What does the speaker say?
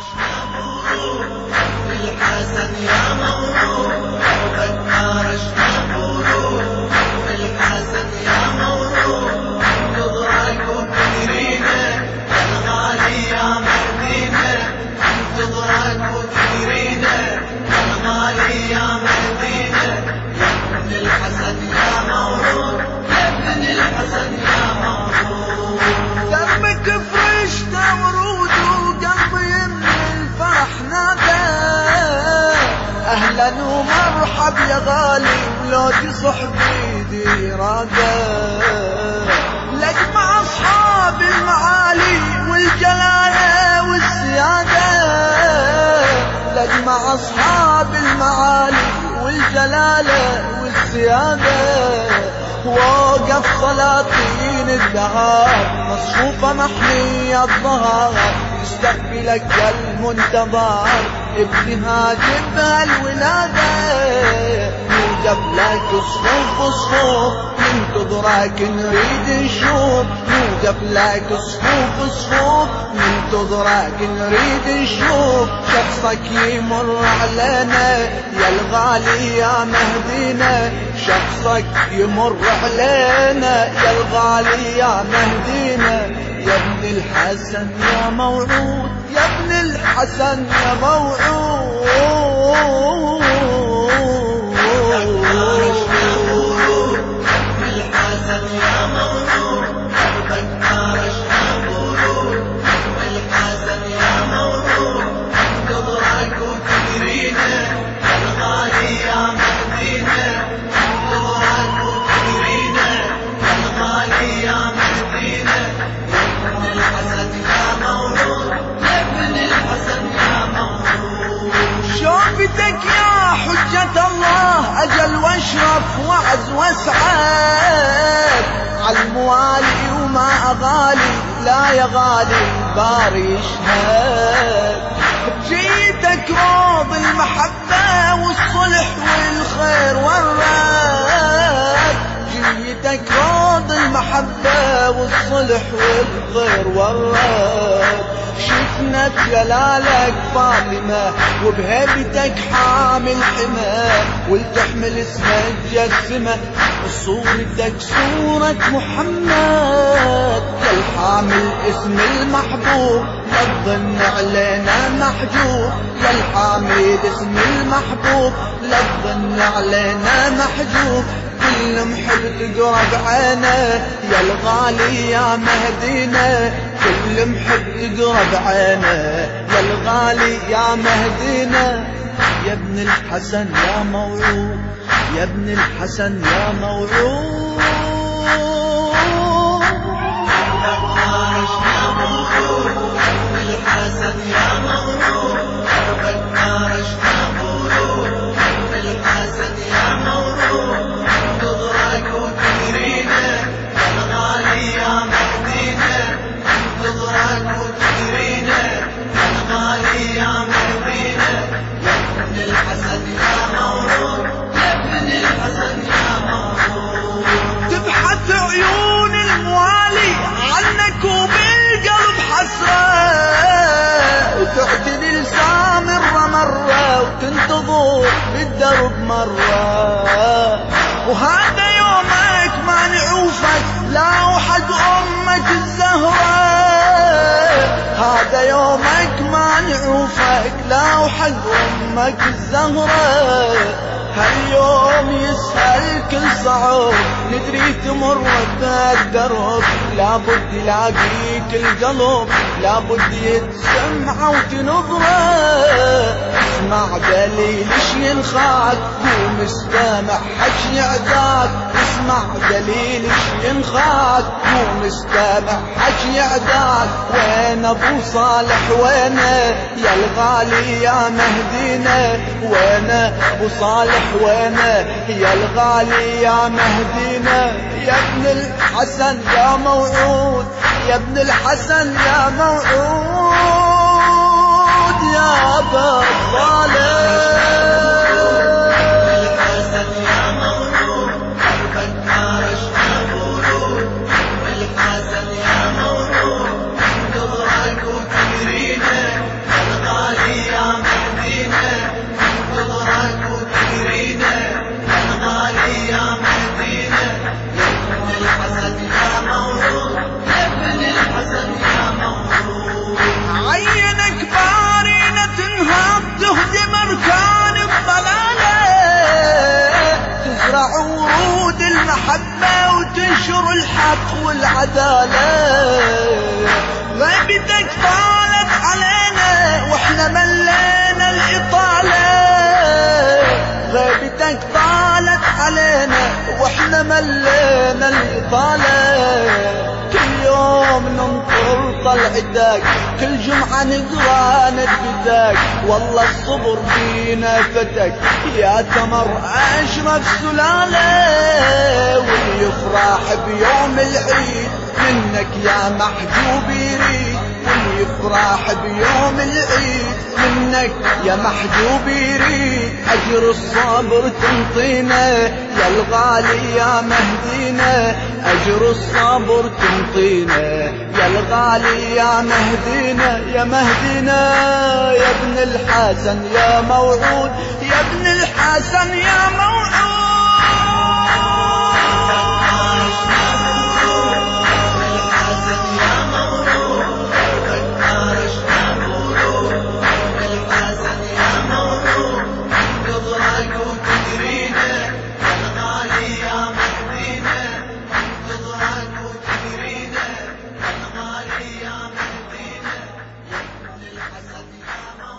نارشنا برود الحسن يا دربك نارشنا يا غالي ولادي صحبي دي راده لك مع أصحاب المعالي والجلاله والسيادة. لك مع أصحاب المعالي والجلالة والسيادة. وقف سلاطين الذهب مصفوفة محمية الظهر يستقبلك المنتظر. ابنها جبها الولادة نوجب لك صفوف صفوف ننتظرك نريد نشوف نوجب لك صفوف صفوف ننتظرك نريد نشوف شخصك يمر علينا يا الغالي يا مهدينا. شخصك يمر علينا يا الغالي يا مهدينا. يا ابن الحسن يا موعود يا ابن الحسن يا موعود. وعز واسعد عالموالي وما أغالي لا يا غالي باري يشهد جيتك روض المحبة والصلح والخير والراد جيتك روض المحبة والصلح والخير والراد شفنا بجلالك فاطمة وبهيبتك حامل حمى ولتحمل اسمها الجسمة صورتك صورة محمد. يا الحامل اسم المحبوب لا تظن علينا محجوب. يا الحامل اسم المحبوب لا تظن علينا محجوب. كل محب تقرب عينه يا الغالي يا مهدينا. كل محب تقرب عينه يا الغالي يا مهدينا. يا ابن الحسن يا موعود يا ابن الحسن يا موعود الحسن يا الغالي يا ابن يا يا ابن يا تبحث عيون الموالي عنك وبالقلب حسرة. سامرة مرة بالدرب مرة. وحد أمك الزهرة. هاليوم يسهل كل صعوب ندري تمر وقتك درب لابد يلاقيك القلب لابد يتسمع وتنظرة. اسمع دليل ينخاك قوم استمع حج يعداك اسمع دليل ينخاك قوم استمع حج يعداك وين أبو صالح؟ وينه يا الغالي يا مهدينا؟ وين أبو صالح؟ وينه يا الغالي يا مهدينا. يا ابن الحسن يا موعود. يا ابن الحسن يا موعود. يا أبا تهدم أركان الضلالة. تزرع ورود المحبة وتنشر الحق والعدالة. غيبتك طالت علينا وإحنا ملينا الإطالة. غيبتك طالت علينا وإحنا ملينا الإطالة. ننطر طلعتك كل جمعة نقرا ندبتك والله الصبر فينا فتك يا تمر أشرف سلالة واللي يفرح بيوم العيد. منك يا محجوب يريد. واللي يفرح بيوم العيد. منك يا محجوب يريد. أجر الصبر تنطينا. الغالي يا مهدينا أجر الصبر تنطينا يا الغالي يا مهدينا يا مهدينا يا ابن الحسن يا موعود يا ابن الحسن يا موعود. Amén.